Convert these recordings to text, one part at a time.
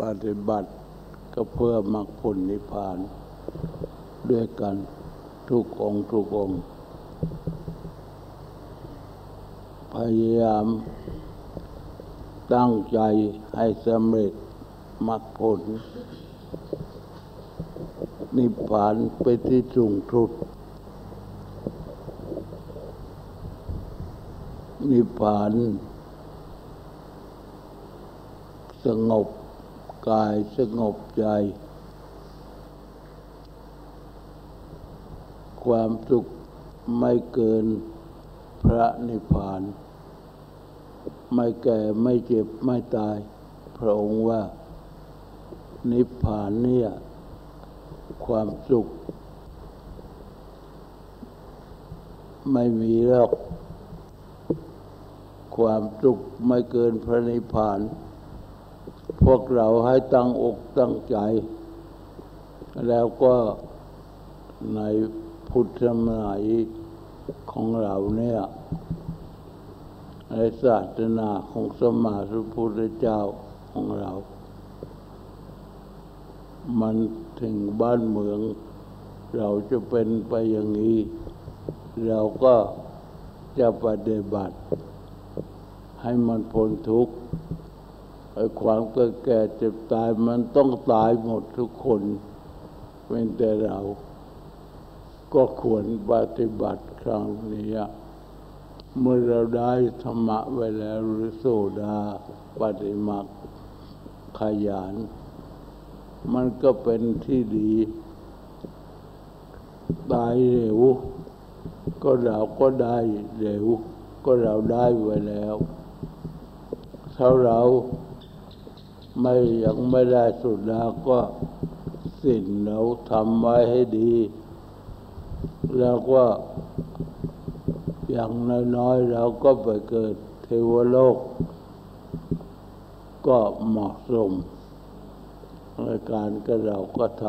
ปฏิบัติก็เพื่อมรรคผลนิพพาน ด้วยกันทุกองค์ทุกองค์ พยายามตั้งใจให้สำเร็จมรรคผล นิพพานไปที่สูงสุด นิพพานสงบ กายสงบใจ ความสุขไม่เกินพระนิพพาน ไม่แก่ไม่เจ็บไม่ตาย พระองค์ว่า นิพพานเนี่ยความสุข ไม่มีหรอกความสุขไม่เกินพระนิพพาน วกเราให้ตั้งอกตั้งใจ แล้วก็ในพุทธมัยของเราเนี่ยในศาสนาของสมมาสุพุทธเจ้าของเรา มันถึงบ้านเมือง เราจะเป็นไปอย่างนี้ เราก็จะปฏิบัติ ให้มันพ้นทุกข์ ความเกิดแก่เจ็บตายมันต้องตายหมดทุกคนเป็นแต่เรา ก็ควรปฏิบัติครั้งนี้เมื่อเราได้ธรรมะไว้แล้วหรือโสดาปฏิมักขยาน มันก็เป็นที่ดี ตายเร็ว ก็เราก็ได้เร็ว ก็เราได้ไว้แล้ว ถ้าเรา ไม่ยังไม่ได้สุดแล้วก็สิ่งเราทำไว้ให้ดี แล้วก็อย่างน้อยๆเราก็ไปเกิดเทวโลก ก็เหมาะสมในการก็เราก็ท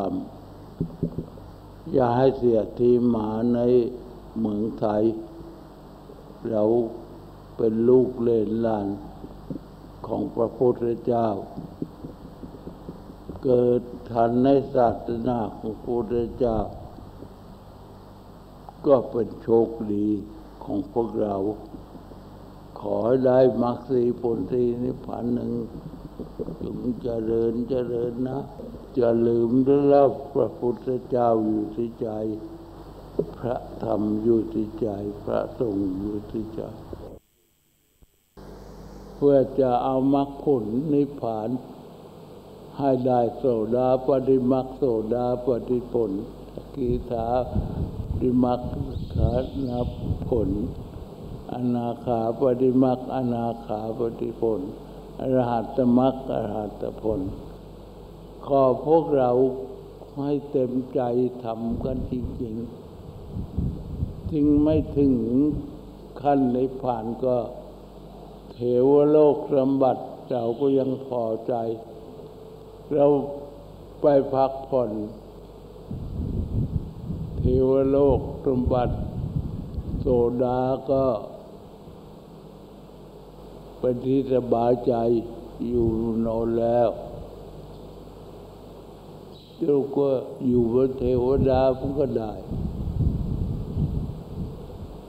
ำอย่าให้เสียทีหมาในเมืองไทย เราเป็นลูกเล่นหลาน ของพระพุทธเจ้า เกิดทันในศาสนาของพระพุทธเจ้า ก็เป็นโชคดีของพวกเรา ขอให้ได้มรรคสีผลสีนิพพานหนึ่งจงเจริญเจริญนะจะลืมแล้วพระพุทธเจ้าอยู่ที่ใจ พระธรรมอยู่ที่ใจ พระสงฆ์อยู่ที่ใจ พื่อจะเอามรรคผลนิพพาน ให้ได้โสดาปฏิมักโสดาปฏิผลกีธาปฏิมักขานับผล อนาคาปฏิมักอนาคาปฏิผลอรหัตมักอรหัตผล ขอพวกเราให้เต็มใจทำกันจริงๆถึงไม่ถึงขั้นในผ่านก็ เทวโลกสมบัติเราก็ยังพอใจ เราไปพักผ่อนเทวโลกสมบัติโสดาก็เป็นที่สบายใจอยู่นอนแล้วเราก็อยู่บนเทวดามันก็ได้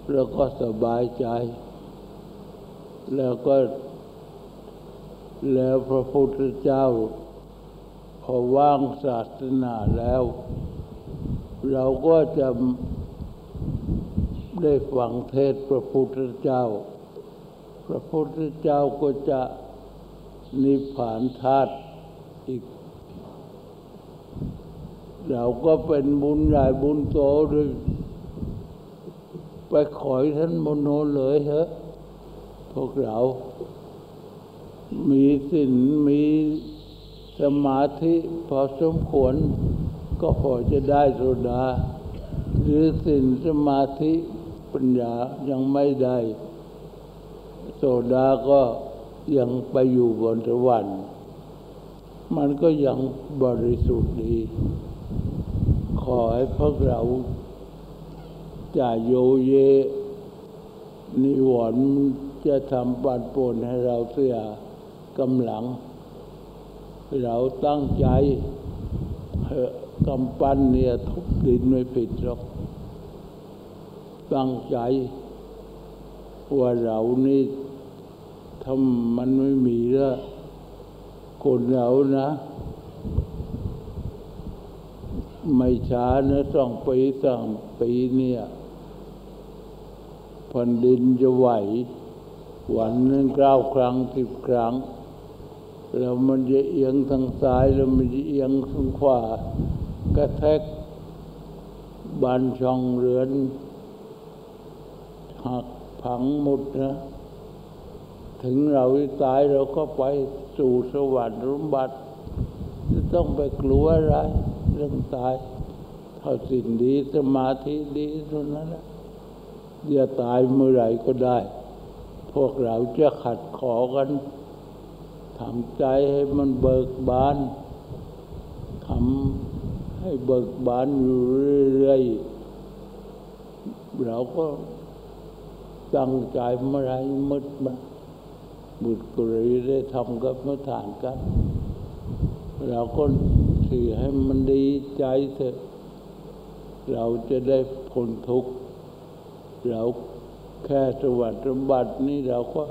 แล้วก็สบายใจ แล้วก็แล้วพระพุทธเจ้าพอว่างศาสนาแล้ว เราก็จะได้ฟังเทศพระพุทธเจ้า พระพุทธเจ้าก็จะนิพพานธาตุอีก เราก็เป็นบุญใหญ่บุญโตด้วยไปขอยท่านมโนเลยเถอะ พวกเรา มีสินมีสมาธิพอสมควร ก็พอจะได้โสดา หรือสินสมาธิปัญญายังไม่ได้ โสดาก็ยังไปอยู่บนสวรรค์มันก็ยังบริสุทธิ์ดี ขอให้พวกเราจะโยเยนิวรณ์ จะทำปันปนให้เราเสียกำลัง เราตั้งใจเกำปั้นเนี่ยทุบดินไม่ผิดหรอก ตั้งใจ ว่าเรานี่ถ้ามันไม่มีแล้วคนเรานะ ไม่ช้านะสองปีสองปีเนี่ยแผ่นดินจะไหว วันหนึ่งเก้าครั้งสิบครั้ง แล้วมันจะเอียงทางซ้ายแล้วมันจะเอียงทางขวากระแทกบานช่องเรือน หักพังหมดนะ ถึงเราตายเราก็ไปสู่สวรรค์รุมบัติจะต้องไปกลัวอะไรเรื่องตายถ้าสิ่งดีสมาธิดีเท่านั้นแหละจะตายเมื่อไหร่ก็ได้ พวกเราจะขัดขอกันทำใจให้มันเบิกบานทำให้เบิกบานอยู่เรื่อยๆเราก็ตั้งใจเมื่อไรมืดมาบุตรกุรีได้ทำกับมาฐานกัน เราก็สื่อให้มันดีใจเถอะเราจะได้พ้นทุกข์เรา แค่สวัสดิบัตินี่เราก็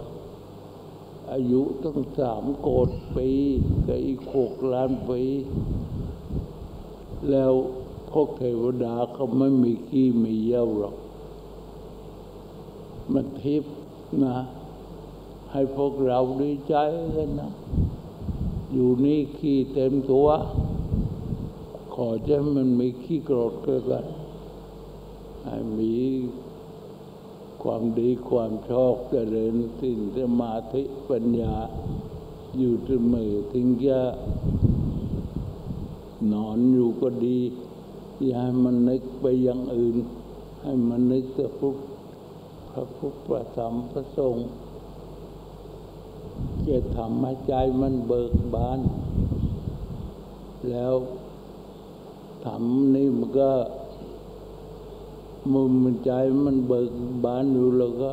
อายุตั้งสามโกดปีกับอีกหกล้านปี แล้วพวกเทวดาเขาไม่มีขี้มีเยี่ยวหรอก มันทิพนะ ให้พวกเราดีใจกันนะ อยู่นี่ขี้เต็มตัว ขอจะมันมีขี้โกรธเกิดกันให้มี ความดีความชอบเจริญสิ่งสมาธิปัญญา อยู่เสมอถึงจะนอนอยู่ก็ดี อย่าให้มันนึกไปอย่างอื่น ให้มันนึกแต่พระพระพุทธพระธรรมพระสงฆ์จะทำให้ใจมันเบิกบาน แล้วทำนี่มันก็ มุมมันใจมันเบิกบานอยู่แล้วก็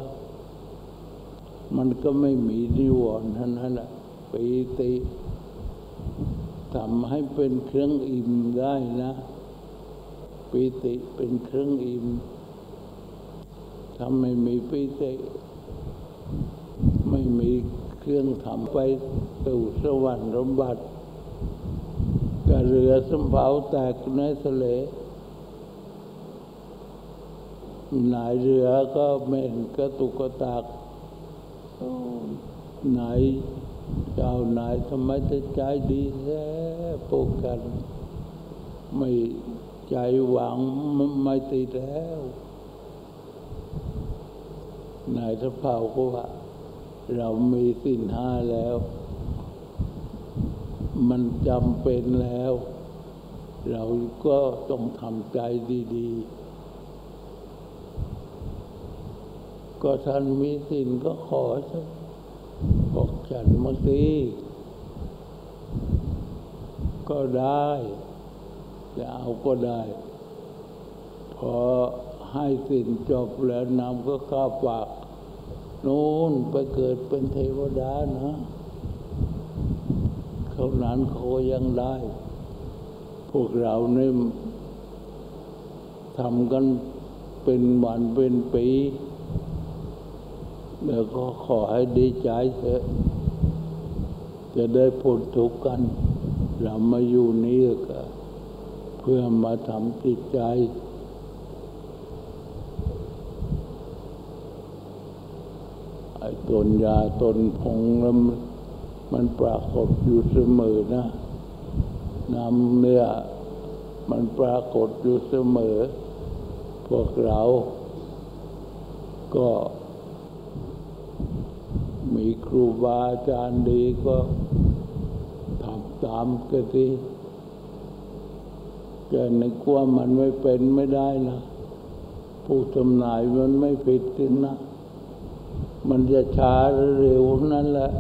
มันก็ไม่มีนิวรณ์ท่านั้นแหละปีติทำให้เป็นเครื่องอิ่มได้นะปีติเป็นเครื่องอิ่มทำไม่มีปีติไม่มีเครื่องทำไปสู่สวรรค์รมบัติกระเรือสมเภาแตกในทะเล นายเรือก็เม่นกระตุกกระตากนายเจ้านายทำไมจะใจดีแท้ปกกัน ไม่ใจหวังไม่ติดแล้วนายสะเภาก็ว่า เรามีสินห้าแล้ว มันจำเป็นแล้ว เราก็ต้องทำใจดี ๆ ก็ท่านมีสินก็ขอสักบอกฉันมาสิก็ได้จะเอาก็ได้ พอให้สินจบแล้วนำก็ข้าปากนู้นไปเกิดเป็นเทวดานะเขานั้นเขายังได้ พวกเราเนี่ยทำกันเป็นวันเป็นปี แล้วก็ขอให้ดีใจเถอะจะได้พ้นทุกข์กัน เรามาอยู่นี่ก็เพื่อมาทำจิตใจ ไอ้ตนยาตนพงแล้วมันปรากฏอยู่เสมอนะน้ำเนี่ยมันปรากฏอยู่เสมอ พวกเรา ก็ มีครูบาอาจารย์ดีก็ทำตามกันสิแกนึกว่ามันไม่เป็นไม่ได้นะผู้ทำนายมันไม่ผิดนะ มันจะช้าหรือเร็วนั้นแหละ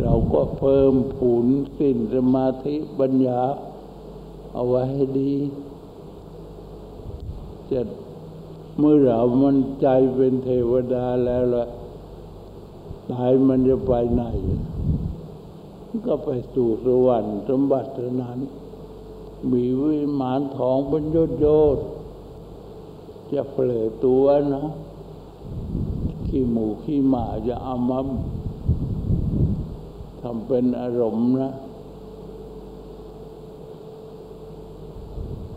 เราก็เพิ่มผุนสินสมาธิปัญญา เอาไว้ให้ดีจะเมื่อเรามันใจเป็นเทวดาแล้วล่ะ ตายมันจะไปไหน ก็ไปสู่สวรรค์สมบัติเท่านั้น มีวิมานทองเป็นโยดโยดจะเปลือตัวนะขี้หมูขี้หมาจะเอามาทำเป็นอารมณ์นะ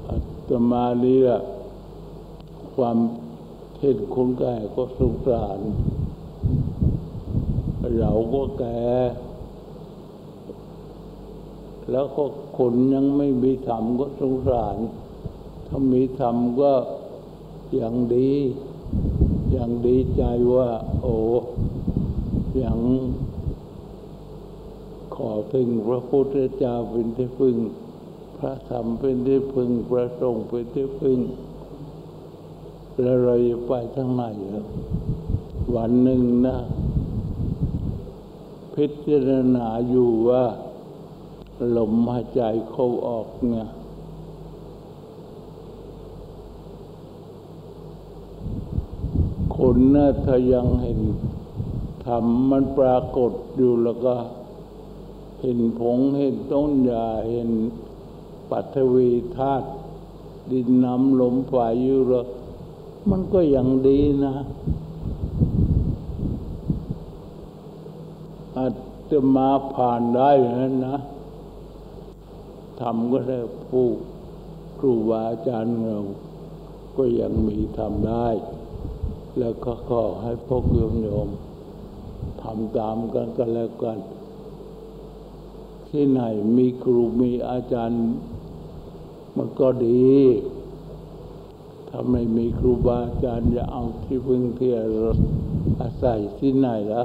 อาตมานี่แหละความเห็นคนแก่ก็สงสาร เราก็แก่ แล้วก็คนยังไม่มีธรรมก็สงสาร ถ้ามีธรรมก็อย่างดี อย่างดีใจว่า โอ้อย่างขอถึงพระพุทธเจ้าเป็นที่พึ่ง พระธรรมเป็นที่พึ่ง พระสงฆ์เป็นที่พึ่ง แล้วเราจะไปทั้งไหนครับวันหนึ่งนะ พิจารณาอยู่ว่าลมหายใจเข้าออกเนี่ยคนนะถ้ายังเห็นธรรมมันปรากฏอยู่แล้วก็ เห็นผงเห็นต้นยาเห็นปัทวีธาตุดินน้ำลมไฟอยู่แล้วมันก็ยังดีนะ อา จะมาผ่านได้นั้นนะทำก็ได้ผู้ครูบาอาจารย์เรา ก็ยังมีทำได้ แล้วก็ขอให้พวกโยมโยมทำตามกันกันแล้วกัน ที่ไหนมีครูมีอาจารย์ มันก็ดีถ้าไม่มีครูบาอาจารย์จะเอาที่พึ่งที่อาศัยที่ไหนล่ะ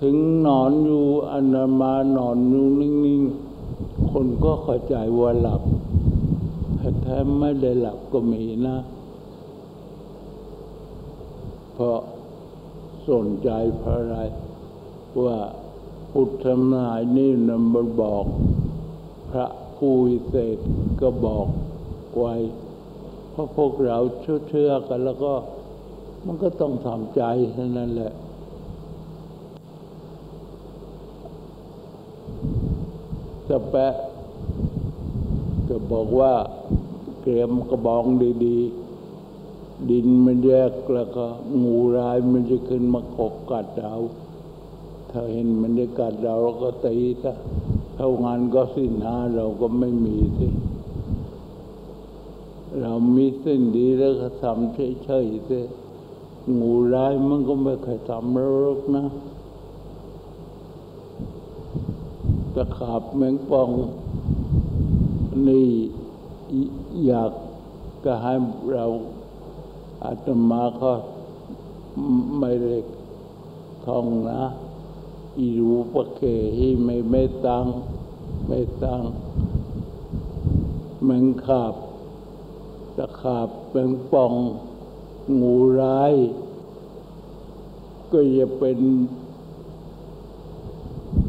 ถึงนอนอยู่อนามานอนอยู่นิ่งๆ คนก็เข้าใจว่าหลับแท้ไม่ได้หลับก็มีนะ เพราะสนใจพระอะไรว่าพุทธนายนี่นำมาบอก พระผู้วิเศษก็บอกไว้เพราะพวกเราเชื่อกัน แล้วก็มันก็ต้องทำใจเท่านั้นแหละ จะแปะก็บอกว่าเกมกระบองดีๆ ดินมันแยกแล้วก็งูร้ายมันจะขึ้นมาขบกัดเราถ้าเห็นมันจะกัดเราเราก็ตีถ้าเท่างานก็สิ้นหาเราก็ไม่มีสิเรามีสิ้นดีแล้วก็ทำเฉยๆสิงูร้ายมันก็ไม่เคยทำเราหรอกนะ ตะขาบแมงป่อง นี่อยากจะให้เราอาตมาก็ไม่เล็กท่องนะอีรูปะเคฮีไม่ไม่ตังไม่ตังแมงขาบตะขาบแมงป่อง งูร้าย ก็จะเป็น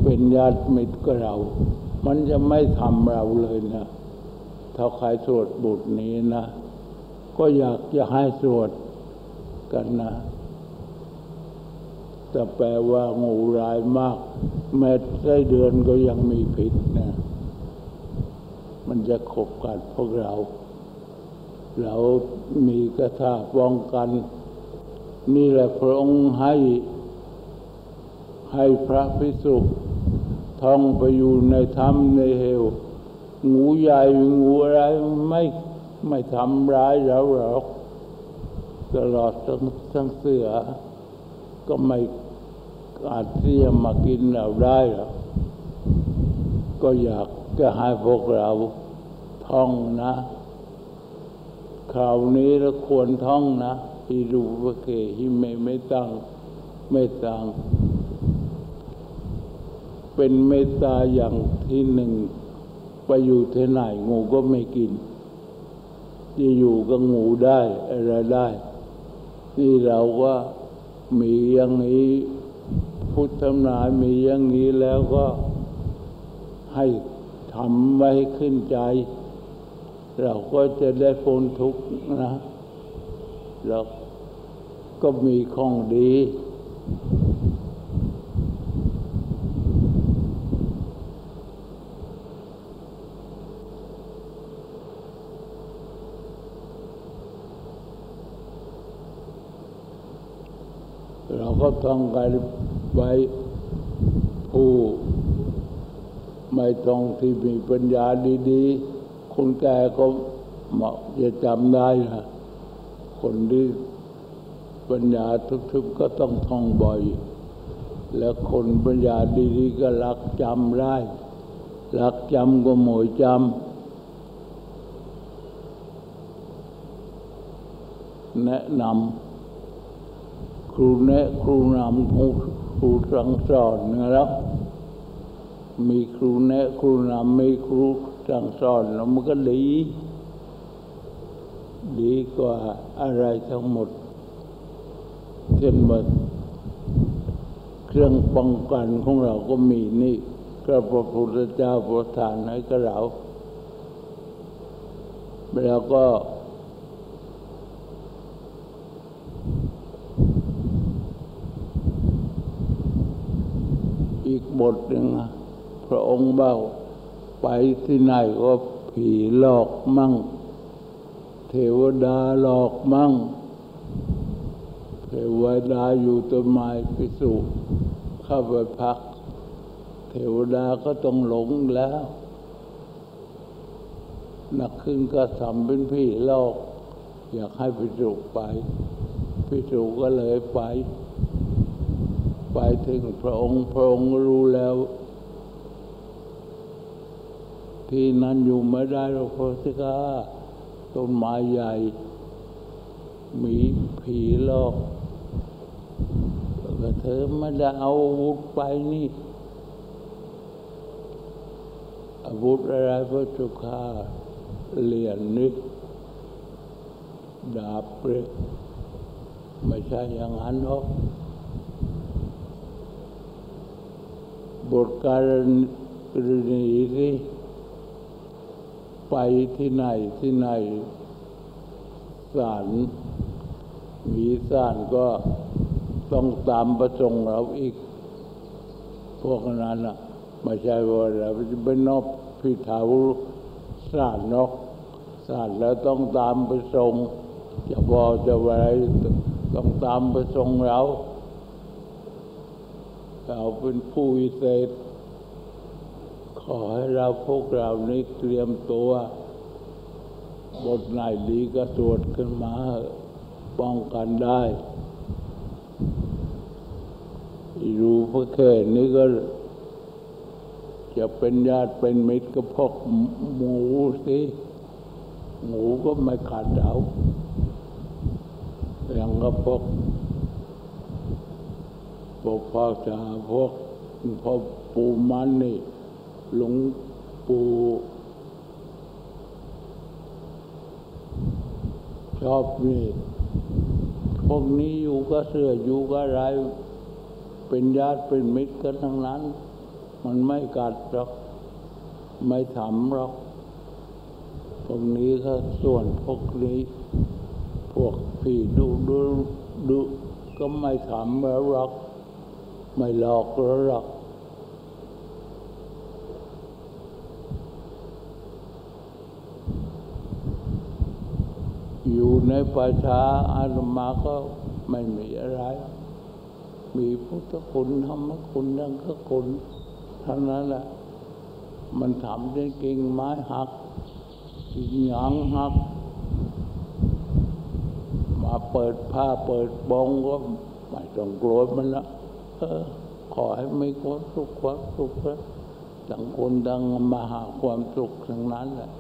เป็นญาติมิตรกับเรา มันจะไม่ทำเราเลยนะ ถ้าใครสวดบทนี้นะ ก็อยากจะให้สวดกันนะแต่แปลว่างูร้ายมาก แม้ไส้เดือนก็ยังมีพิษนะ มันจะขบกัดพวกเรา เรามีกระถาป้องกัน นี่แหละพระองค์ให้ ให้พระพิสุท่องไปอยู่ในถ้ำในเหว งูใหญ่งูอะไรไม่ไม่ทำร้ายเราหรอกตลอดทั้งทั้งเสือ ก็ไม่อาจที่จะมากินเราได้หรอกก็อยากจะให้พวกเราท่องนะคราวนี้เราควรท่องนะฮิรูปเกฮิเมไม่ตั้งไม่ตั้ง เป็นเมตตาอย่างที่หนึ่งไปอยู่ที่ไหนงูก็ไม่กิน จะอยู่กับงูได้อะไรได้นี่เราว่ามีอย่างนี้พุทธนายมีอย่างนี้แล้วก็ให้ทำไว้ขึ้นใจ เราก็จะได้พ้นทุกข์นะเราก็มีของดี ก็ต้องการไว้ผู้ไม่ต้องที่มีปัญญาดีๆ คนแก่ก็เหมาะจะจำได้นะคนที่ปัญญาทุกๆก็ต้องท่องบ่อย แล้วคนปัญญาดีๆ ก็รักจำได้ รักจำก็หมวยจำแนะนำ ครูแนะครูนำครูสั่งสอนนะครับ มีครูแนะครูนำมีครูสั่งสอนแล้วมันก็ดี ดีกว่าอะไรทั้งหมดเช่นว่าเครื่องป้องกันของเราก็มีนี่ก็พระพุทธเจ้าประทานให้กับเราแล้วก็ กบทหนึ่งพระองค์เบอกไปที่ไหนก็ผีหลอกมั่ง เทวดาหลอกมั่ง เทวดาอยู่ต้นไม้พิสุเข้าไปพัก เทวดาก็ต้องหลงแล้วนักขึ้นก็ทำเป็นผีหลอก อยากให้พิสุไปพิสุก็เลยไป ไปถึงพระองค์พระองค์รู้แล้ว ที่นั้นอยู่ไม่ได้หรอกพระสิกาต้นไม้ใหญ่ มีผีหลอกเธอไม่ได้เอาอาวุธไปนี่ อาวุธอะไรพระจุคาเหรียญนิดดาบเปรกไม่ใช่อย่างนั้นหรอก บทการณีที่ไปที่ไหนที่ไหนศาลมีศาลก็ต้องตามประสงค์เราอีก พวกนั้นอะไม่ใช่ว่าเราจะไปนอบพิถาวศาลนกศาลแล้วต้องตามประสงค์จะบอกจะอะไรต้องตามประสงค์เรา เราเป็นผู้วิเศษ ขอให้เราพวกเรานี้เตรียมตัว บทไหนดีก็สวดขึ้นมาป้องกันได้รู้พระแค่นี้ก็จะเป็นญาติเป็นมิตรกับพวกหมูสิหมูก็ไม่ขาดเดาอย่างกับพวก พวกพ่อจะพวกพ่อปู่มันนี่หลวงปู่ชอบนี่พวกนี้อยู่ก็เสื้ออยู่ก็ไรเป็นญาติเป็นมิตรกันทั้งนั้น มันไม่กัดหรอกไม่ถามหรอกพวกนี้ก็ส่วนพวกนี้ พวกผีดูดูดูก็ไม่ถามแล้วหรอก ไม่หลอกแล้วหรอกอยู่ในป่าช้าอาตมาก็ไม่มีอะไร มีพุทธคุณธรรมคุณดังก็คุณเท่านั้นแหละ มันทำได้กิ่งไม้หักกิ่งหยางหัก มาเปิดผ้าเปิดบองก็ไม่ต้องโกรธมันละ ขอให้มีความสุขความสุขแล้วต่างคนต่างมาหาความสุขทั้งนั้นแหละ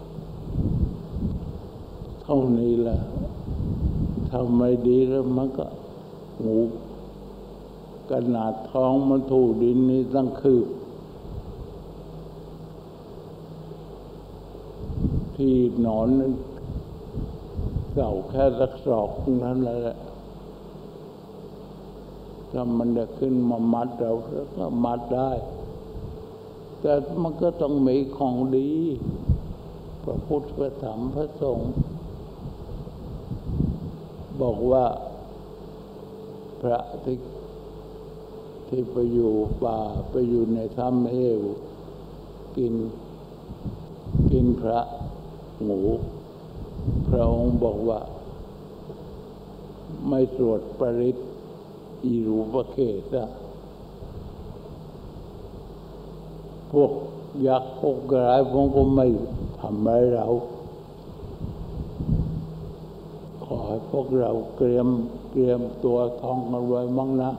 เท่านี้แหละทำไม่ดีแล้วมันก็หูขนาดท้องมันถูดินนี่ตั้งคืบที่นอนเก่าแค่สักศอกนั้นแหละ ถ้ามันจะขึ้นมามัดเราก็มัดได้ แต่มันก็ต้องมีของดี พระพุทธพระธรรมพระสงฆ์บอกว่าพระที่ที่ไปอยู่ป่าไปอยู่ในถ้ำเอวกิน กินพระหมูพระองค์บอกว่า ไม่สวดปริต อีรูปเกตะพวกยักษ์พวกกระไรพวกก็ไม่ทำอะไรเรา ขอให้พวกเราเตรียมเตรียมตัวท่องกันไว้มั่งนะ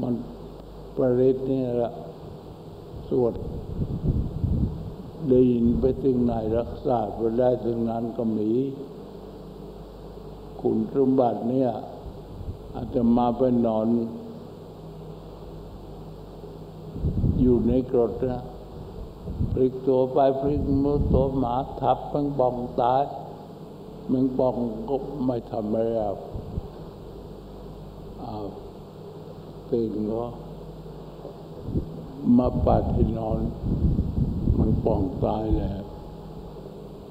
มันปริตนี่แหละสวดได้ยินไปถึงไหนรักษาไปได้ถึงนั้นก็มี คุณสมบัติเนี่ยอาจจะมาไปนอน อยู่ในกรดนะพลิกตัวไปพลิกมือตัวหมาทับมันบองตายมันบองก็ไม่ทำอะไรอะอ้าวตื่นก็มาปัดที่นอน มันป่องตายแล้ว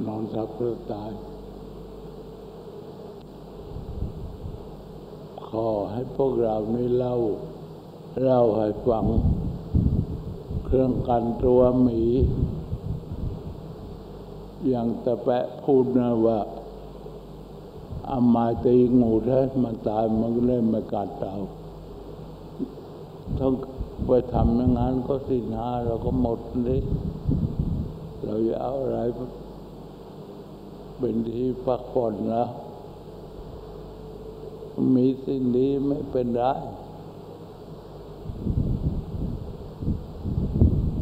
นอนสักเพื่อตาย อให้พวกเรานี่เล่าเล่าให้ฟัง เครื่องกันตัวหมี อย่างตะแปะพูดนะว่าอามาตีงูแท้มันตายมันก็เลยมากัดเราต้องไปทำอย่างนั้นก็สินหาเราก็หมดเลยเราจะเอาอะไรเป็นที่พักผ่อนแล้ว มีสิ่งดีไม่เป็นไร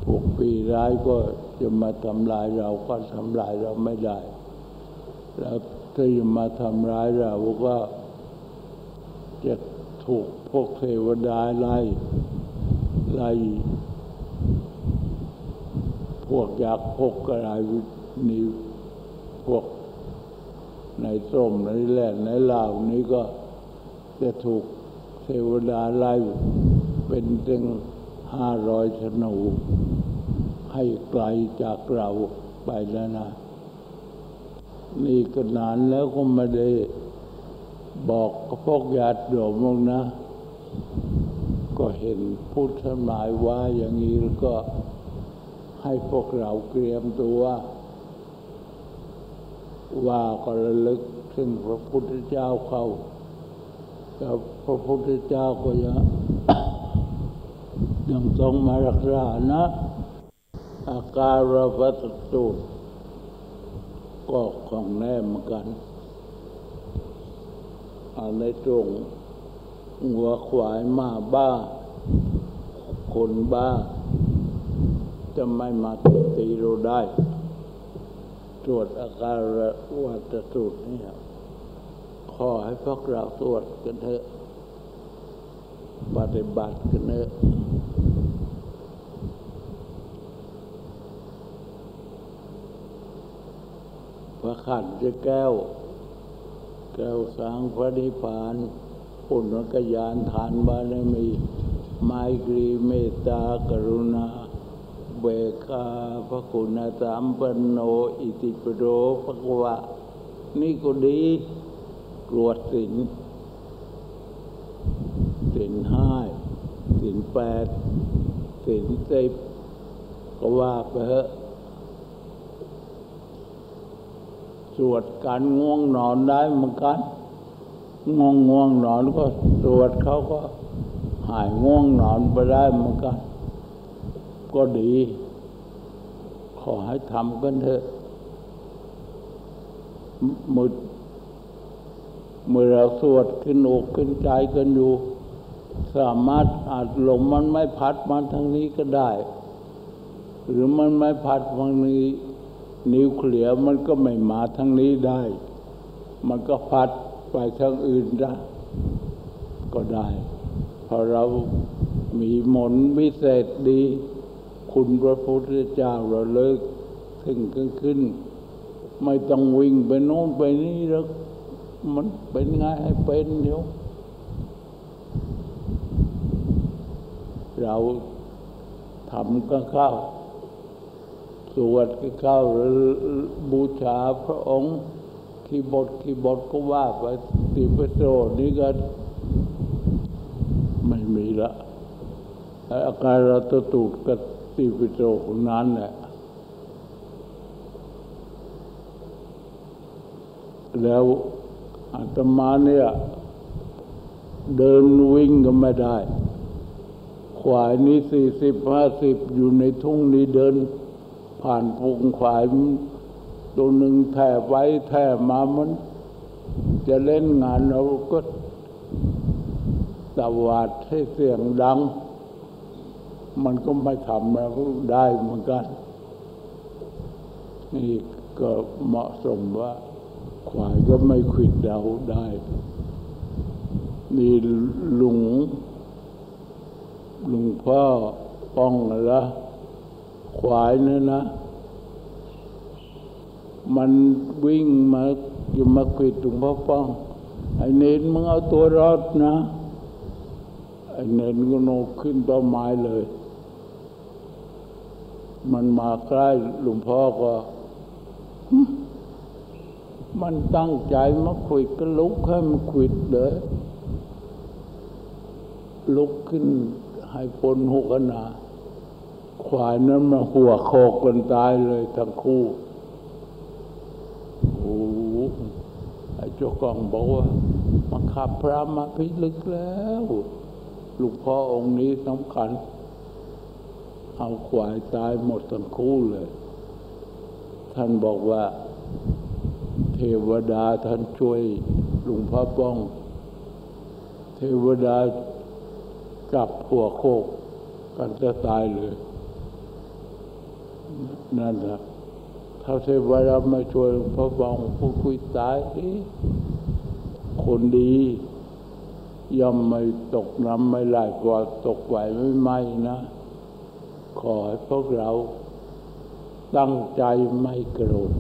พวกปีร้ายก็จะมาทำลายเราก็ทำลายเราไม่ได้ แล้วถ้าจะมาทำร้ายเราก็จะถูกพวกเทวดาไล่ไล่พวกอยากพกอะไรนี่พวกในส้มในแหล่ในลาวนี้ก็ จะถูกเทวดาไล่เป็นถึงห้าร้อยชนู ให้ไกลจากเราไปแล้วนะ นี่ก็นานแล้วก็ไม่ได้บอกพวกญาติโยมลงนะ ก็เห็นพูดทำลายว่าอย่างนี้แล้วก็ให้พวกเราเตรียมตัว ว่าก็ระลึกถึงพระพุทธเจ้าเขา กับพระพุทธเจ้าก็ยังยังทรงมารักษานะ อาการพัสสูตรก็ของแน่เหมือนกันอันในตรงหัวขวายมาบ้า คนบ้า จะไม่มาตีเราได้ ตรวจอาการวัตสูตรนี่ข อให้พวกเราตรวจกันเถอะ ปฏิบัติกันเถอะพระขันจะแก้ว แก้วสางพระนิพพานปุณกยานฐานบารมีไมกรีเมตตากรุณา เบกาพระคุณสามปันโน อิติปโรภควะ นี่ก็ดี กรวดสินสินห้าสินแปดสินสิบก็ว่าไปเถอะสวดการง่วงนอนได้เหมือนกัน ง่วงง่วงนอนก็สวดเขาก็หายง่วงนอนไปได้เหมือนกัน ก็ดี ขอให้ทำกันเถอะมืด เมื่อเราสวดขึ้นอกขึ้นใจกันอยู่ สามารถอาจลมมันไม่พัดมาทางนี้ก็ได้ หรือมันไม่พัดทางนี้ นิวเคลียร์มันก็ไม่มาทางนี้ได้ มันก็พัดไปทางอื่นได้ก็ได้เพราะเรามีมนวิเศษดี คุณพระพุทธเจ้าเราเลิกถึงขึ้นขึ้น ไม่ต้องวิ่งไปโน้นไปนี่แล้ว มันเป็นไงให้เป็นเดี๋ยว เราทำก็เข้า สวดก็เข้าบูชาพระองค์คิคีย์บอร์ดคีย์บอร์ดก็ว่าไปติปโตนี่ก็ไม่มีละอาการเราตตูดกับติปโตนนั้นแหละแล้ว อาตมาเนี่ยเดินวิ่งก็ไม่ได้ ขวายนี้สี่สิบห้าสิบอยู่ในทุ่งนี้เดิน ผ่านพุงขวายตัวหนึ่งแถไว้แถมามัน จะเล่นงานเราก็ตวาดให้เสียงดัง มันก็ไม่ทำแล้วได้เหมือนกัน นี่ก็เหมาะสมว่า ขวายก็ไม่ขิดเดาได้ นี่ลุงลุงพ่อป้องละขวายเนี่ยนะ มันวิ่งมาอยู่มาขิดลุงพ่อป้องไอ้เนนมึงเอาตัวรอดนะไอ้เนนก็โนขึ้นต้นไม้เลย มันมาใกล้หลวงพ่อก็ มันตั้งใจมาคุยก็ลุกให้มันคุยเลยลุกขึ้นให้ปนหกนาควายนั้นมาหัวโคกกันตายเลยทั้งคู่โอ้โหไอ้เจ้ากองบอกว่ามาขับพระมาพิลึกแล้วลูกพ่อองค์นี้สำคัญ เอาควายตายหมดทั้งคู่เลย ท่านบอกว่า วดาท่านช่วยหลวงพ่อป้อง เทวดากับหัวโคกกันจะตายเลย นั่นแหละถ้าเทวดามาช่วยหลวงพ่อป้องผู้คุยตายคนดีย่อมไม่ตกน้ำไม่ไหลกว่าตกไหวไม่ไหมนะ ขอให้พวกเราตั้งใจไม่โกรธ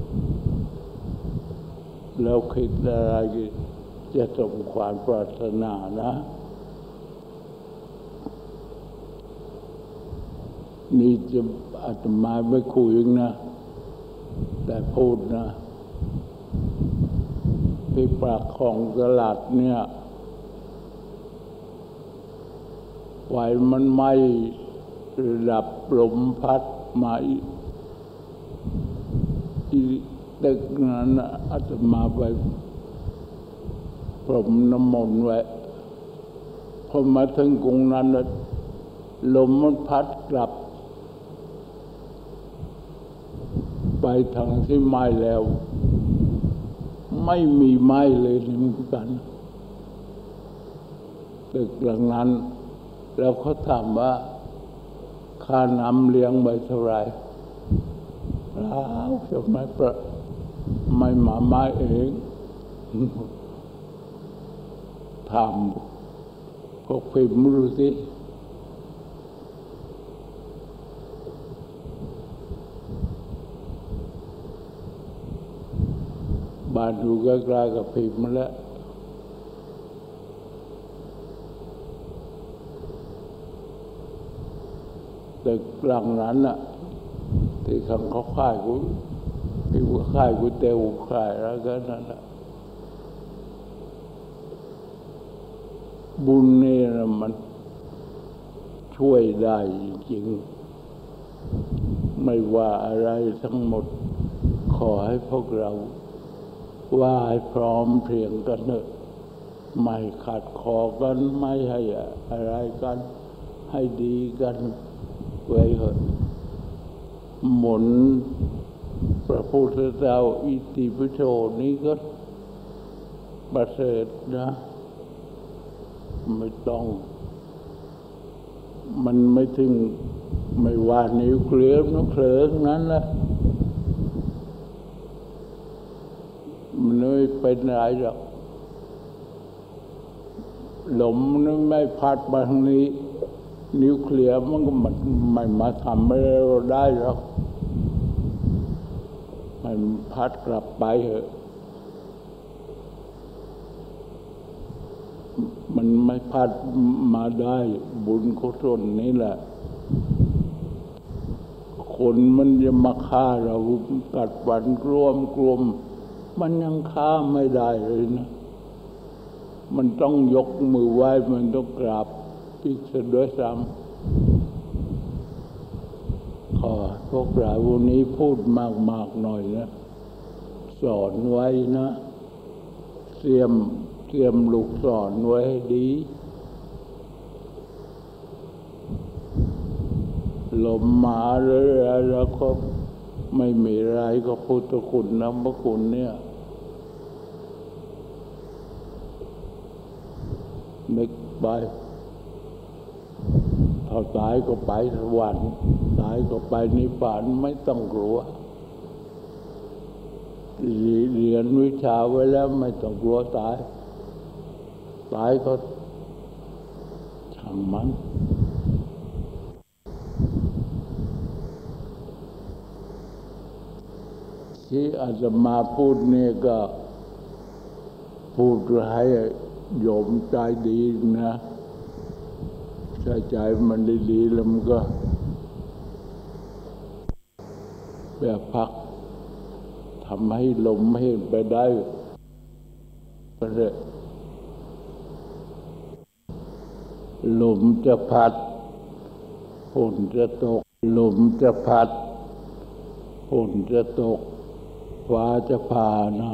แล้วคิดอะไรจะสมความปรารถนานะ นี่จะอาตมาไม่คุยนะ แต่พูดนะที่ปากของตลาดเนี่ยไฟมันไหม้ระดับลมพัดมาอี ตึกนั้นอาตมาไปพรมน้ำมนต์ไว้พอมาถึงกรุงนั้นลมมันพัดกลับ ไปทางที่ไม้แล้ว ไม่มีไม้เลยเหมือนกันตึกหลังนั้น แล้วเขาถามว่าค่าน้ำเลี้ยงไปเท่าไหร่แล้วจะไม่ประ ไม่มาไม้เองทำพวกพิมพ์รู้สิบ้านอยู่ใกล้ๆกับพิมพ์มาแล้วแตึกหลังนั้นน่ะ ที่ข้างเขาค่ายกู ที่กูค่ายกูเตวค่ายแล้วก็นั่นบุญนี่นะมันช่วยได้จริงๆไม่ว่าอะไรทั้งหมด ขอให้พวกเรา ว่าให้พร้อมเพรียงกันเถอะไม่ขัดคอกันไม่ให้อะไรกัน ให้ดีกันไว้เถอะหมุน พระพุทธเจ้าอิติปิโสนี้ก็ประเสริฐนะ ไม่ต้อง มันไม่ถึงไม่ว่านิ้วเคลือบน้ำเคลืองนั้นละมันไม่เป็นไรหรอกหลมมันไม่พัดมาทางนี้ นิวเคลียร์มันก็มันไม่มาทำให้เราได้หรอก มันพัดกลับไปเถอะ มันไม่พัดมาได้บุญกุศลนี่แหละ คนมันจะมาฆ่าเรากัดฟันกลวมกลวม มันยังข้าไม่ได้เลยนะ มันต้องยกมือไหว้มันต้องกราบอีกซะด้วยซ้ำ ขอพวกเราวันนี้พูดมาก ๆ หน่อยนะ สอนไว้นะ เตรียมเตรียมลูกสอนไว้ให้ดี ลมมาเรื่อยแล้วก็ไม่มีอะไรก็พุทธคุณน้ำพระคุณเนี่ยนึกไปพอตายก็ไปสวรรค์ายก็ไปนิพพานไม่ต้องกลัวเรียนวิชาไว้แล้วไม่ต้องกลัวตาย ตายก็ช่างมัน ที่อาจจะมาพูดเนี่ยก็พูดให้โยมใจดีนะถ้าใจมันดีๆแล้วมันก็ แบบพักทำให้ลมให้ไปได้ก็เลยลมจะพัดฝนจะตกลมจะพัดฝนจะตกฟ้าจะผ่านะ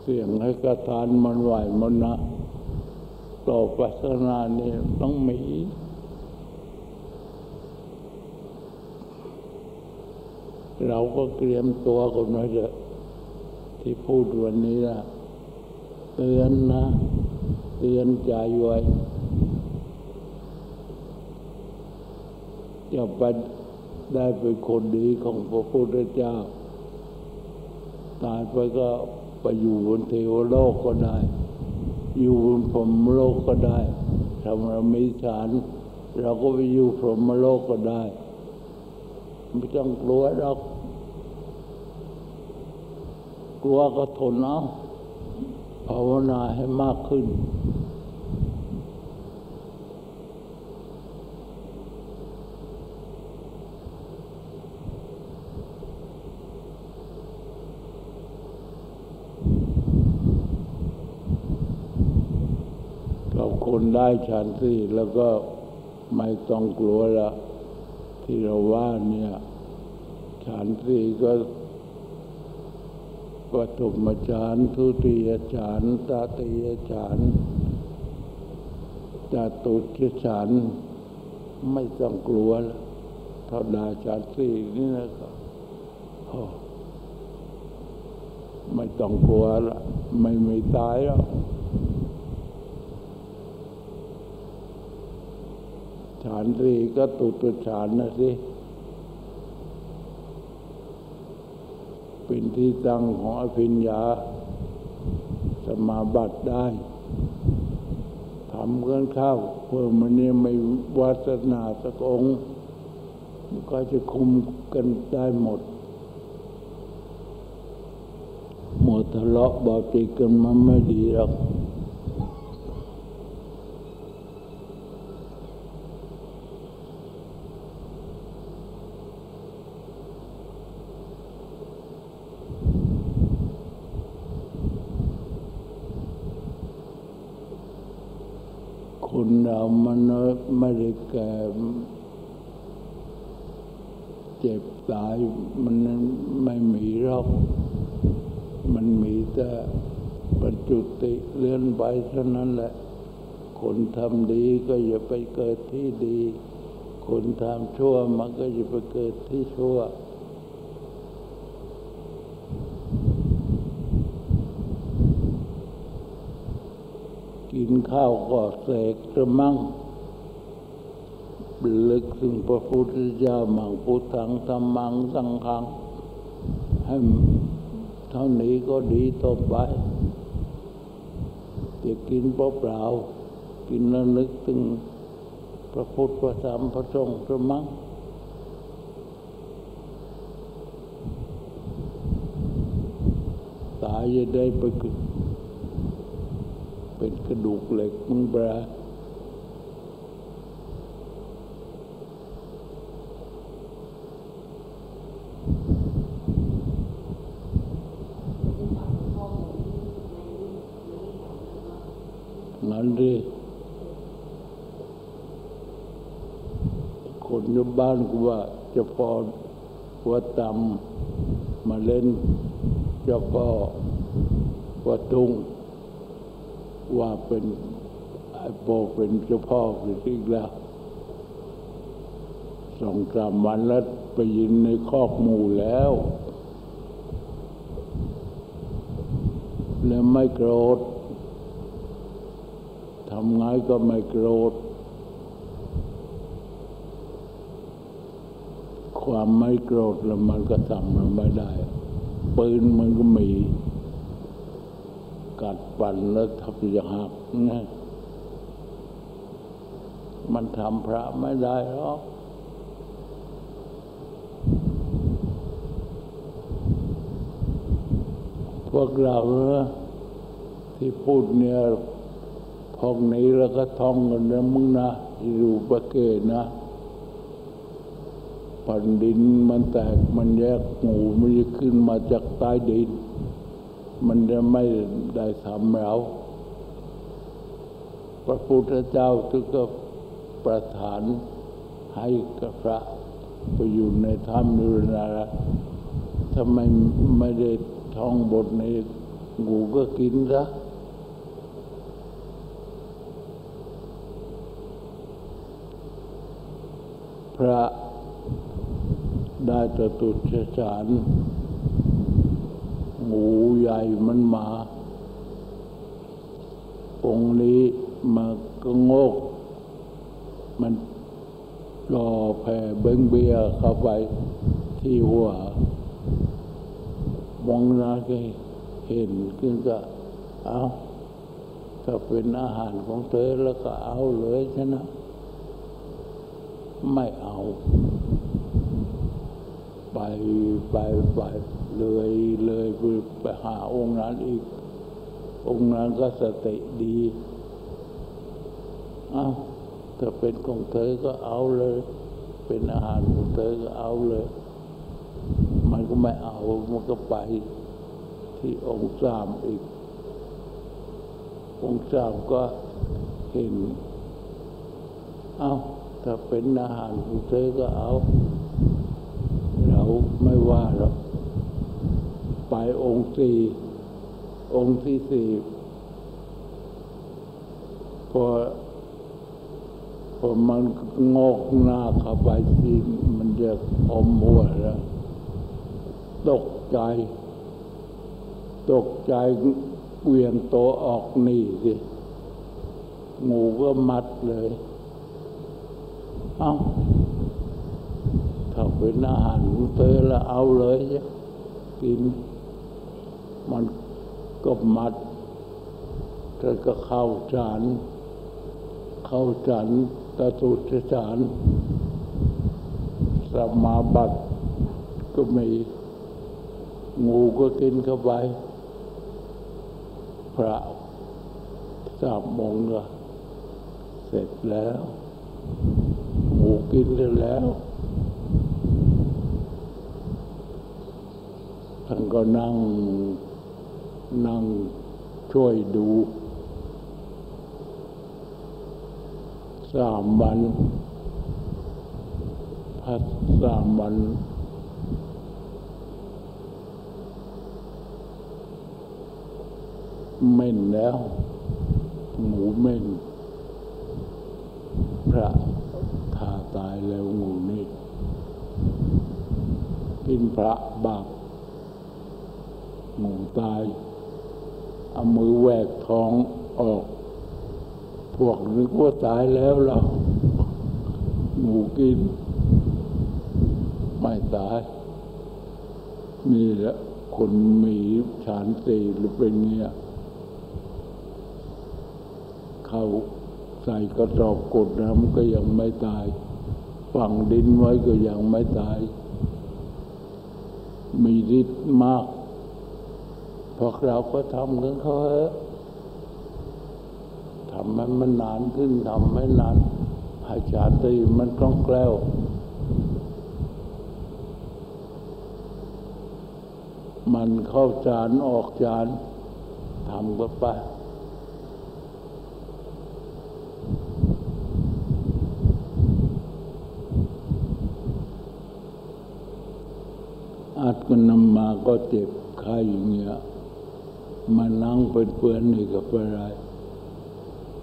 เสียงให้กระทานมันไหวมันนะต่อปข้างหน้านี่ต้องมี เราก็เตรียมตัวกันไว้เถอะที่พูดวันนี้นะเตือนนะ เตือนใจไว้อย่าไปได้เป็นคนดีของพระพุทธเจ้า ตายไปก็ไปอยู่บนเทวโลกก็ได้ อยู่บนพรหมโลกก็ได้ถ้าเรามีฌานเราก็ไปอยู่พรหมโลกก็ได้ ไม่ต้องกลัวหรอกกลัวก็ทนเอาภาวนาให้มากขึ้น เราคนได้ฌานสี่แล้วก็ไม่ต้องกลัวละ ที่เราว่าเนี่ยฌานสี่ก็ปฐมฌานทุติยฌานตาติยฌานจตุติฌานไม่ต้องกลัวละเท่าดาฌานสี่นี่นะครับไม่ต้องกลัวละไม่ไม่ตายแล้ว ฌานสี่ก็ตุตฌานนะสิ เป็นที่ตั้งของอภิญญา สมาบัติได้ทำกันข้าวเพื่อมันเนี่ยไม่วาสนาสักองค์ก็จะคุมกันได้หมดหมดทะเลาะบาตีกันมันไม่ดีหรอก คนเรามันไม่ได้แก่เจ็บตายมันไม่มีหรอก มันมีแต่ปัจจุติเลื่อนไปเท่านั้นแหละ คนทำดีก็อย่าไปเกิดที่ดี คนทำชั่วมันก็อย่าไปเกิดที่ชั่ว กินข้าวก็เสกกระมังลึกถึงพระพุทธเจ้ามังพุทธังธรรมังสังฆังให้เท่านี้ก็ดีต่อไปจะกินเปล่าๆกินแล้วนึกถึงพระพุทธพระธรรมพระสงฆ์กระมังตายจะได้ไป เป็นกระดูกเหล็กมึงแบรนั้นดิคนยุบ้านกูว่าจะพอนว่าตำมาเล่นจะก็ว่าตุง ว่าเป็นไอ้โปเป็นเจ้าพ่อคืออีกแล้วสองสามวันแล้วไปยินในคอกหมูแล้ว แล้วไม่โกรธทำไงก็ไม่โกรธ ความไม่โกรธแล้วมันก็ทำเราไม่ได้ ปืนมันก็มี กัดปั่นแล้วทับจะหักนะมันทำพระไม่ได้หรอกพวกเรานะที่พูดเนี่ยพองนี้แล้วก็ท่องกันนะมึงนะอยู่ประเกศนะแผ่นดินมันแตกมันแยกหมูมันจะขึ้นมาจากใต้ดิน มันจะไม่ได้ทำเรา พระพุทธเจ้าถึงก็ประทานให้กับพระไปอยู่ในถ้ำนิรนาระทำไมไม่ได้ท่องบทในงูก็กินซะพระได้ตตุชสาร งูใหญ่มันมา องค์นี้มาก็โงก มันรอแผ่เบิ้งเบียเข้าไปที่หัวมองหน้าก็เห็นขึ้นก็เอาถ้าเป็นอาหารของเธอแล้วก็เอาเลยชนะ ไม่เอา ไปไปไป เลยเลยไปหาองค์นั้นอีก องค์นั้นก็สติดีเอาถ้าเป็นของเธอก็เอาเลย เป็นอาหารของเธอก็เอาเลย มันก็ไม่เอา มันก็ไป ที่องค์สามอีก องค์สามก็เห็น เอาถ้าเป็นอาหารของเธอก็เอา เราไม่ว่าหรอก ไปองค์สี่องค์ที่สี่พอพอมันงอกหน้าเข้าไปที่มันจะอมหัวแล้วตกใจ ตกใจเวียงโตวออกหนีสิงูก็มัดเลย เอาถ้าเป็นอาหารเธอล้วเอาเลยกิน มันก็มัดเธอก็เข้าจานเข้าจานตะตุจจานสมาบัติก็มีงูก็กินเข้าไป พระสามมงก็เสร็จแล้วงูกินได้แล้วท่านก็นั่ง นั่งช่วยดูสามวันพัดสามวันเม่นแล้ว หมูเม่น พระทาตายแล้วงูนี่กินพระบาปหมูตาย เอามือแหวกท้องออก พวกนึกว่าตายแล้วเราหมูกิน ไม่ตายมีแหละคนมีฐานสีหรือเป็นเงี้ย เขาใส่กระสอบกดน้ำก็ยังไม่ตาย ฝังดินไว้ก็ยังไม่ตาย มีฤทธิ์มาก พวกเราก็ทำกันเขาเถอะทำมันมันนานขึ้นทำไม่นานอาจารีมันกล้องแกล้วมันเข้าจานออกจานทำก็ไปอาจก็นำมาก็เจ็บค่ายอย่างเงี้ย มานั่งเป็นเพื่อนนี่ก็เป็นไร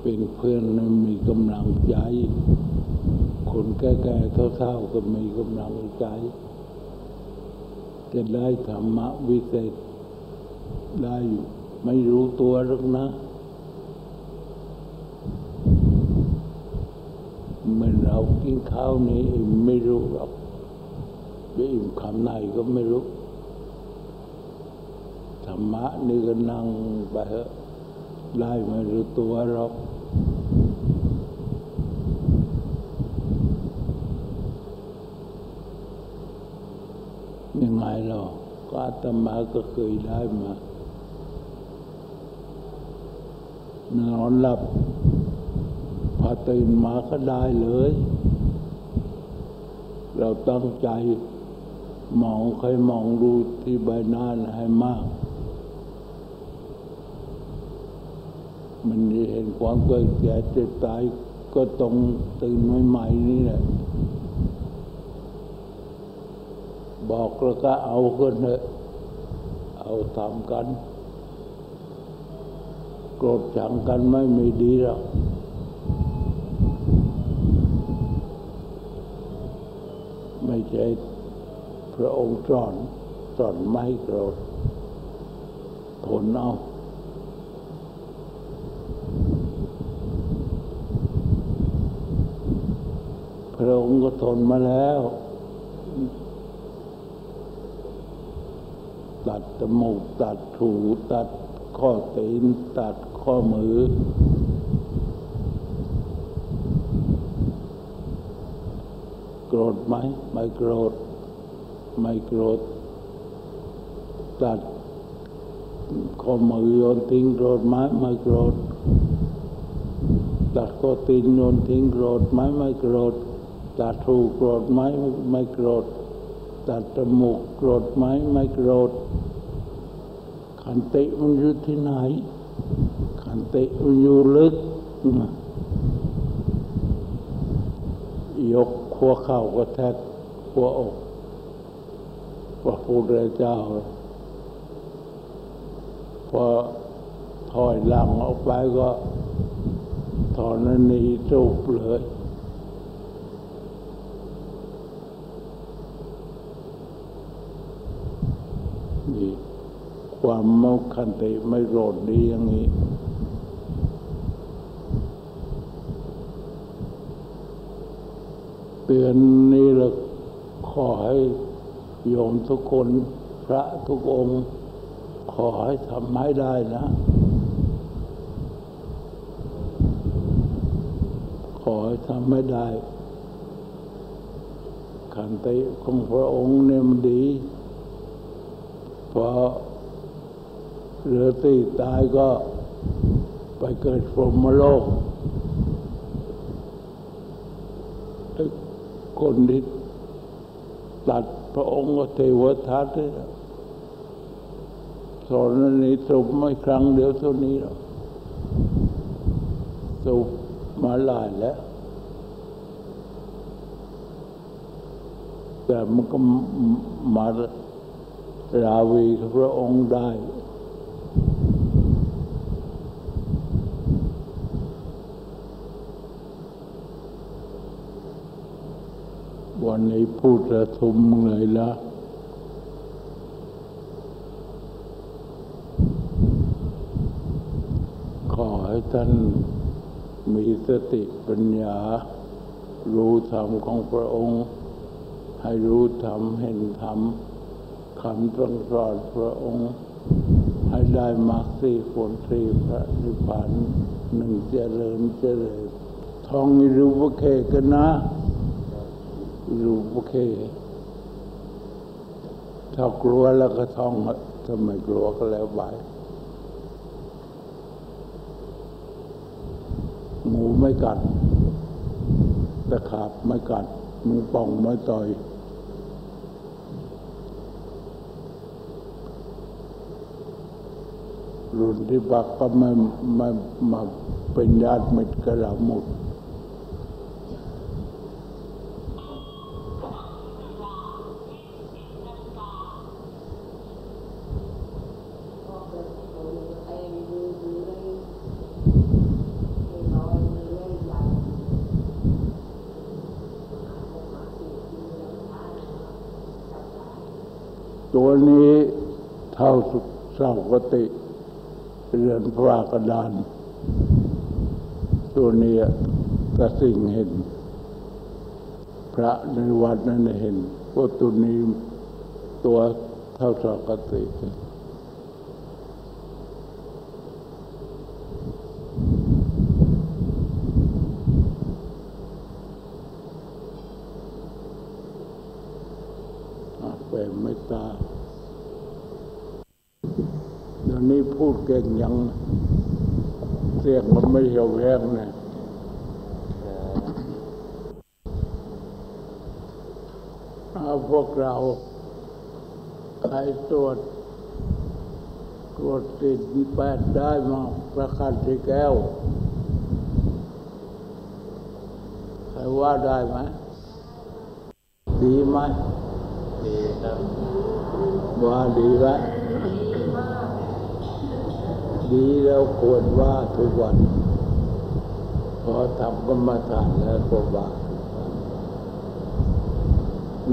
เป็นเพื่อนนั้นมีกำลังใจ คนแก่ๆเท่าๆก็มีกำลังใจ จะได้ธรรมะวิเศษ ได้อยู่ไม่รู้ตัวหรอกนะเหมือนเรากินข้าวนี่ไม่รู้หรอกไปอิ่มคำไหนก็ไม่รู้ ธรรมะนี่ก็นั่งไปเถอะได้ไม่รู้ตัวหรอกยังไงหรอก็อาตมาก็เคยได้มานอนหลับพอตื่นมาก็ได้เลย เราตั้งใจมองใครมองดูที่ใบหน้าให้มาก มันเห็นความเกิดแก่เจ็บตายก็ตรงตื่นใหม่ๆนี่แหละบอกแล้วก็เอากันเถอะเอาทำกัน โกรธชังกันไม่มีดีหรอกไม่ใช่พระองค์สอนสอนไม่ให้โกรธทนเอา ระองค์ก็ทนมาแล้ว ตัดจมูกตัดหูตัดข้อตีนตัดข้อมือ โกรธไหม ไม่โกรธ ไม่โกรธ ตัดข้อมือโยนทิ้งโกรธไหมไม่โกรธตัดข้อตีนโยนทิ้งโกรธไหมไม่โกรธ ตัดหูโกรธไหมไม่โกรธตัดจมูกโกรธไหมไม่โกรธขันติมันอยู่ที่ไหน ขันติมันอยู่ลึก ยกขัวเข่าก็แทกขัวอกพระพุทธเจ้าพอถอยหลังออกไปก็ถอนนีจบเลย นี่ ความมกขันติไม่โกรธดีอย่างนี้ เตือนนี่ละขอให้โยมทุกคนพระทุกองค์ ขอให้ทำให้ได้นะ ขอให้ทำให้ได้ขันติของพระองค์เนี่ยมันดีพอ เหลือตีตายก็ไปเกิดพรหมโลกไอ้คนที่ตัดพระองค์ก็เทวทัตสอนนี้สุบไม่ครั้งเดียวเท่านี้หรอกสุบมาหลายแล้ว แต่มันก็มาราวีพระองค์ได้ วันนี้พูดระทุมเลยละขอให้ท่านมีสติปัญญา รู้ธรรมของพระองค์ ให้รู้ธรรมเห็นธรรมคำตรัสสอนพระองค์ ให้ได้มรรคสี่ผลสี่พระนิพพานหนึ่งเจริญเจริญทองให้รู้ว่าเคกันนะรู้โอเค ถ้ากลัวแล้วก็ท่องถ้าไม่กลัวก็แล้วไปหมูไม่กัดตะขาบไม่กัดมือป่องไม่ต่อยรุ่นที่บักก็ไม่ไม่มาเป็นญาติมิตรกับเราหมด ถ ตัวนี้เท่า เท่ากติเรือนพระกระดาน ตัวนี้กระสิ่งเห็น พระในวัดนั้นเห็นว่าตัวนี้ตัวเท่าสากติแปลไม่ตา เดี๋ยวนี้พูดเก่งยังเสียงมันไม่เหี่ยวแห้งนะเอาพวกเราใครตรวจตรวจติดแปดได้มาประคันที่แก้วใครว่าได้ไหมดีไหมดีครับว่าดีไหม ดีแล้วควรว่าทุกวัน พอทำกรรมฐานแล้วก็ว่าทุกวัน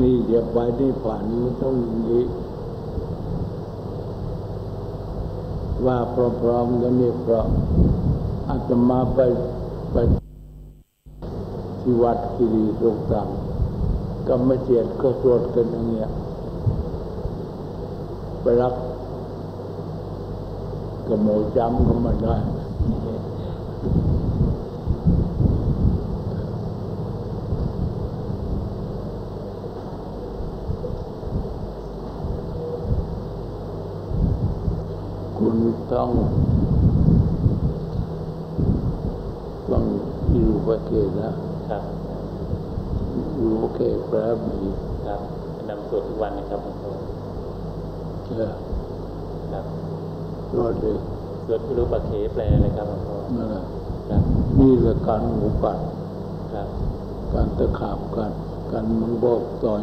นี่จะไปนี่ผ่านมันต้องอย่างนี้ว่าพร้อมๆกันนี่เพราะอาตมาไปไปที่วัดคีรีตรงต่างกรรมเจียนก็สวดกันอย่างเงี้ยไปรัก กระโมยจำก็ไมาได้คุณต้องต้องอยู่ประเทศนะครับอยู่ประเทศพระมีครับนำสวดทุกวันนะครับหลวงพ่อเชื่อครับ รอดเลยสวดพิรุปะเคแปลเลยครับหลวงพ่อนั่นแหละครับนี่แหละการหมูกัดครับการตะขาบกัดการมังบอกต่อย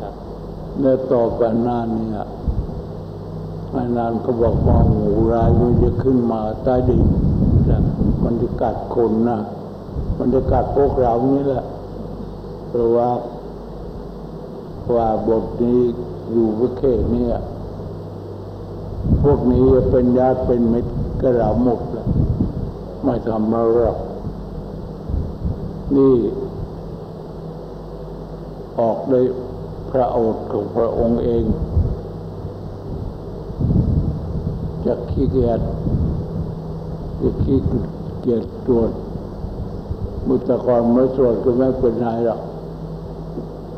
ครับแล้วต่อไปนานเนี่ยไม่นานก็บอกว่างูร้ายมันจะขึ้นมาใต้ดินครับมันจะกัดคนนะมันจะกัดพวกเรานี่แหละ เพราะว่าว่าบทนี้อยู่ประเทศเนี่ย พวกนี้เป็นญาติเป็นมิตรกับเราหมดแล้วไม่ทำเราหรอกนี่ออกได้พระโอษฐ์ของพระองค์เองจะขี้เกียจจะขี้เกียจตรวจมุตกรไม่ตรวจก็ไม่เป็นไรหรอก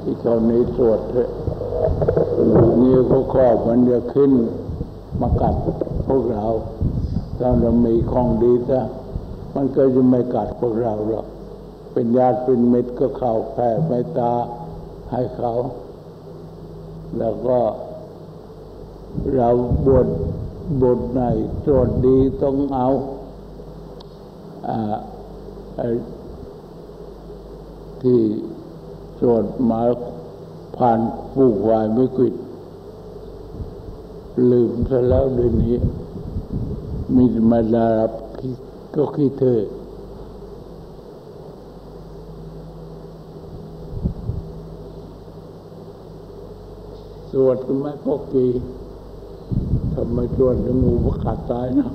ที่เขานี้ตรวจเนี่เขาครอบมันจะขึ้น มากัดพวกเราถ้าเรามีของดีซะมันก็จะไม่กัดพวกเราหรอกเป็นญาติเป็นมิตรก็เข้าแผ่เมตตาให้เขา แล้วก็เราบวชบทไหนตรวจดีต้องเอาอที่ตรวจมาผ่านผู้วายไม่กิด ลืมซะแล้วเดี๋ยวนี้มีมาดารับก็คิดเธอสวดกันไหมพวกปีทำไมสวดแล้วงูก็ขาดตายนะ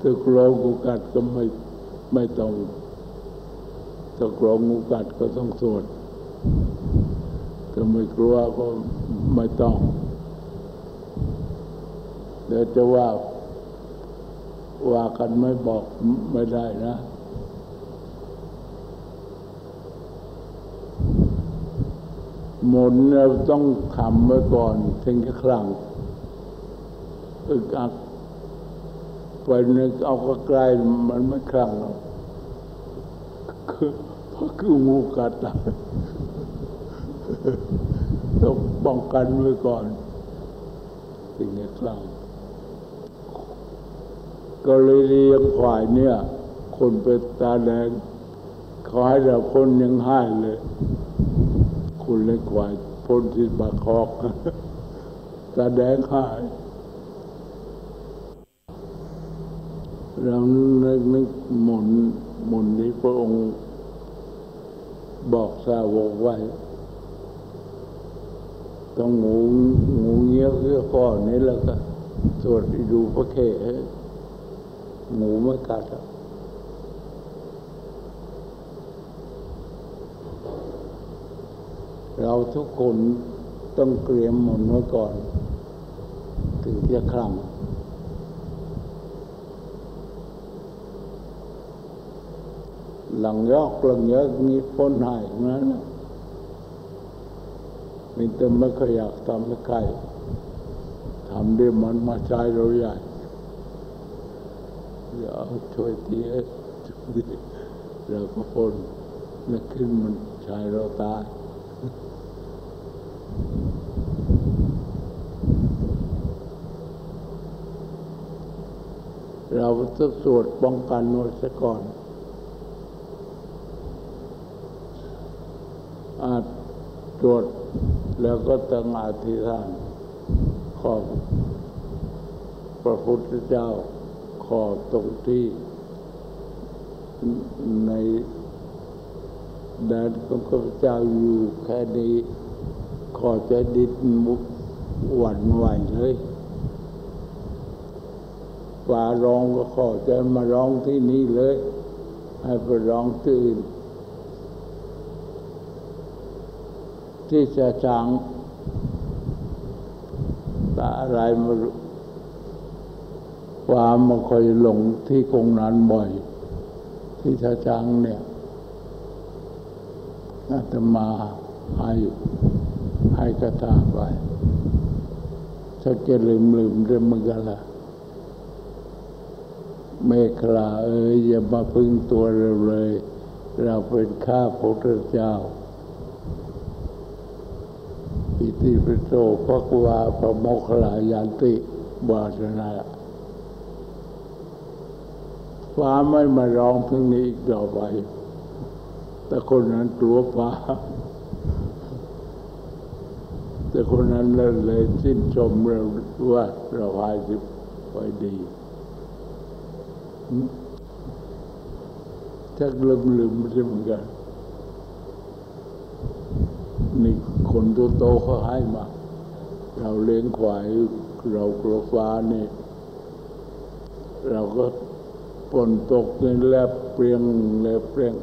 ถ้ากรองงูกัดก็ไม่ไม่ต้องถ้ากรองงูกัดก็ต้องสวด ถ้าไม่กลัวก็ไม่ต้องเดี๋ยวจะว่าว่ากันไม่บอกไม่ได้นะหมุนเราต้องทำไว้ก่อนถึงจะครั้งอึกอักไปนึกเอาก็ใกลมันไม่ครั้งหรอกคือเพราะคืองูกัดอะ ต้องป้องกันไว้ก่อนถึงจะครั้งก็เลยเลี้ยงควายเนี่ย คนเป็นตาแดงเขาให้เราคนยังให้เลย คุณเล็กกว่าพ้นที่บาคอกแดงหายเรานึกนึกหมุนหมุนที่พระองค์บอกสาวกไว้ ต้องหมูหมูเงี้ยวเงี้ยวก่อนนี้แล้วก็สวดอิดูพระเขหมูไม่กัดอะเราทุกคนต้องเตรียมหมนไว้ก่อน ถึงจะคลั่งหลังยอกหลังเยอะมีพ้นหายทั้งนั้นนะ มีแต่ไม่เคยอยากทำให้ใครทำด้วยมันมาใช้เราใหญ่อยาเอาช่วยตีช่วยตีเราก็พ้นนึกขึ้นมันใช้เราตายเราต้องสวดป้องกันไว้ซะก่อน อาจตรวจ แล้วก็ตั้งอธิษฐานขอบพระพุทธเจ้าขอตรงที่ในแดนของข้าพเจ้าอยู่แค่นี้ขอจะดิดมุกหวั่นไหวเลยฝ่าร้องก็ขอจะมาร้องที่นี่เลย ให้ไปร้องที่อื่น ที่จะจางตาอะไรมารความมันคอยหลงที่กงนั้นบ่อย ที่ชาจังเนี่ยอาตมาให้ให้กระทาไปถ้าแกลืมลืมเรื่องมันกันละเมฆลาเอ้ยอย่ามาพึ่งตัวเราเลย เราเป็นข้าพระพุทธเจ้า อิติปิโสภควาพระโมคคัลลายันติบาสนาฟ้าไม่มาร้องเพลงนี้อีกต่อไป แต่คนนั้นกลัวฟ้า แต่คนนั้นเลยเลยสิ้นชมเราว่าเราหายสิไปดีชักลืมลืมใช่เหมือนกันนี่ คนโตๆเขาให้มา เราเลี้ยงควายเรากลัวฟ้านี่ เราก็ฝนตกในแลบเปรียงแลบเปรียง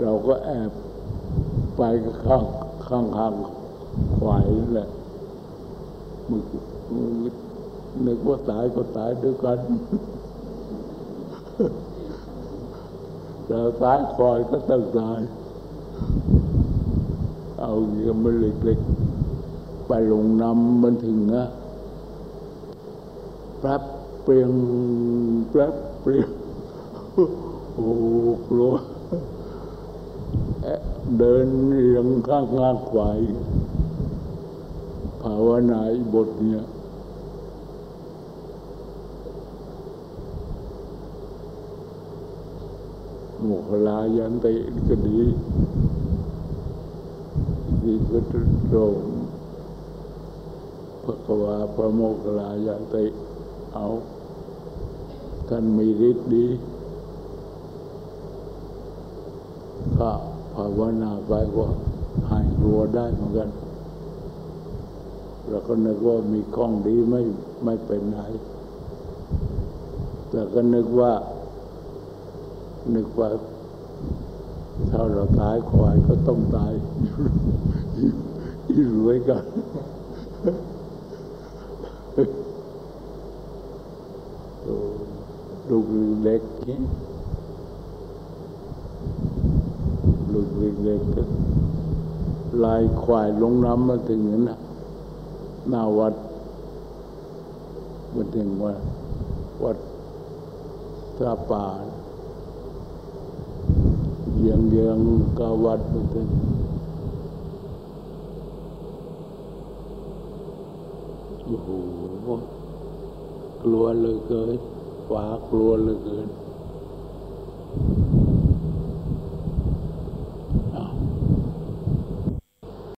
เราก็แอบไปข้างข้างข้างควายนั่นแหละมึงนึกว่าตายก็ตายด้วยกันเราตายควายก็ต้องตาย เอาเงี้ยมันเล็กๆไปลงน้ำมันถึงนะแป๊บเปรียงแป๊บเปรียงโอ้กลัวเอ๊ะเดินเรียงข้างข้างขวายภาวนาอีบทเนี่ยโมคลายันติก็ดี ดีพุทธโลมพระกวาพระโมคคัลายันติเอา ท่านมีฤทธิ์ดีก็ภาวนาไปว่าหายกลัวได้เหมือนกันแล้วก็นึกว่ามีข้องดีไม่ไม่เป็นไรแต่ก็นึกว่า นึกว่า ถ้าเราตายควายก็ต้องตายอยู่รวยกันลูกเล็กเนี่ลูกเล็กก็ลายควายลงน้ำมาถึงนั้นนะหน้าวัดมาถึงว่าวัดท่าป่า yang yang kawat betul. โหกลัวเลยเกินฟ้ากลัวเลยเกิน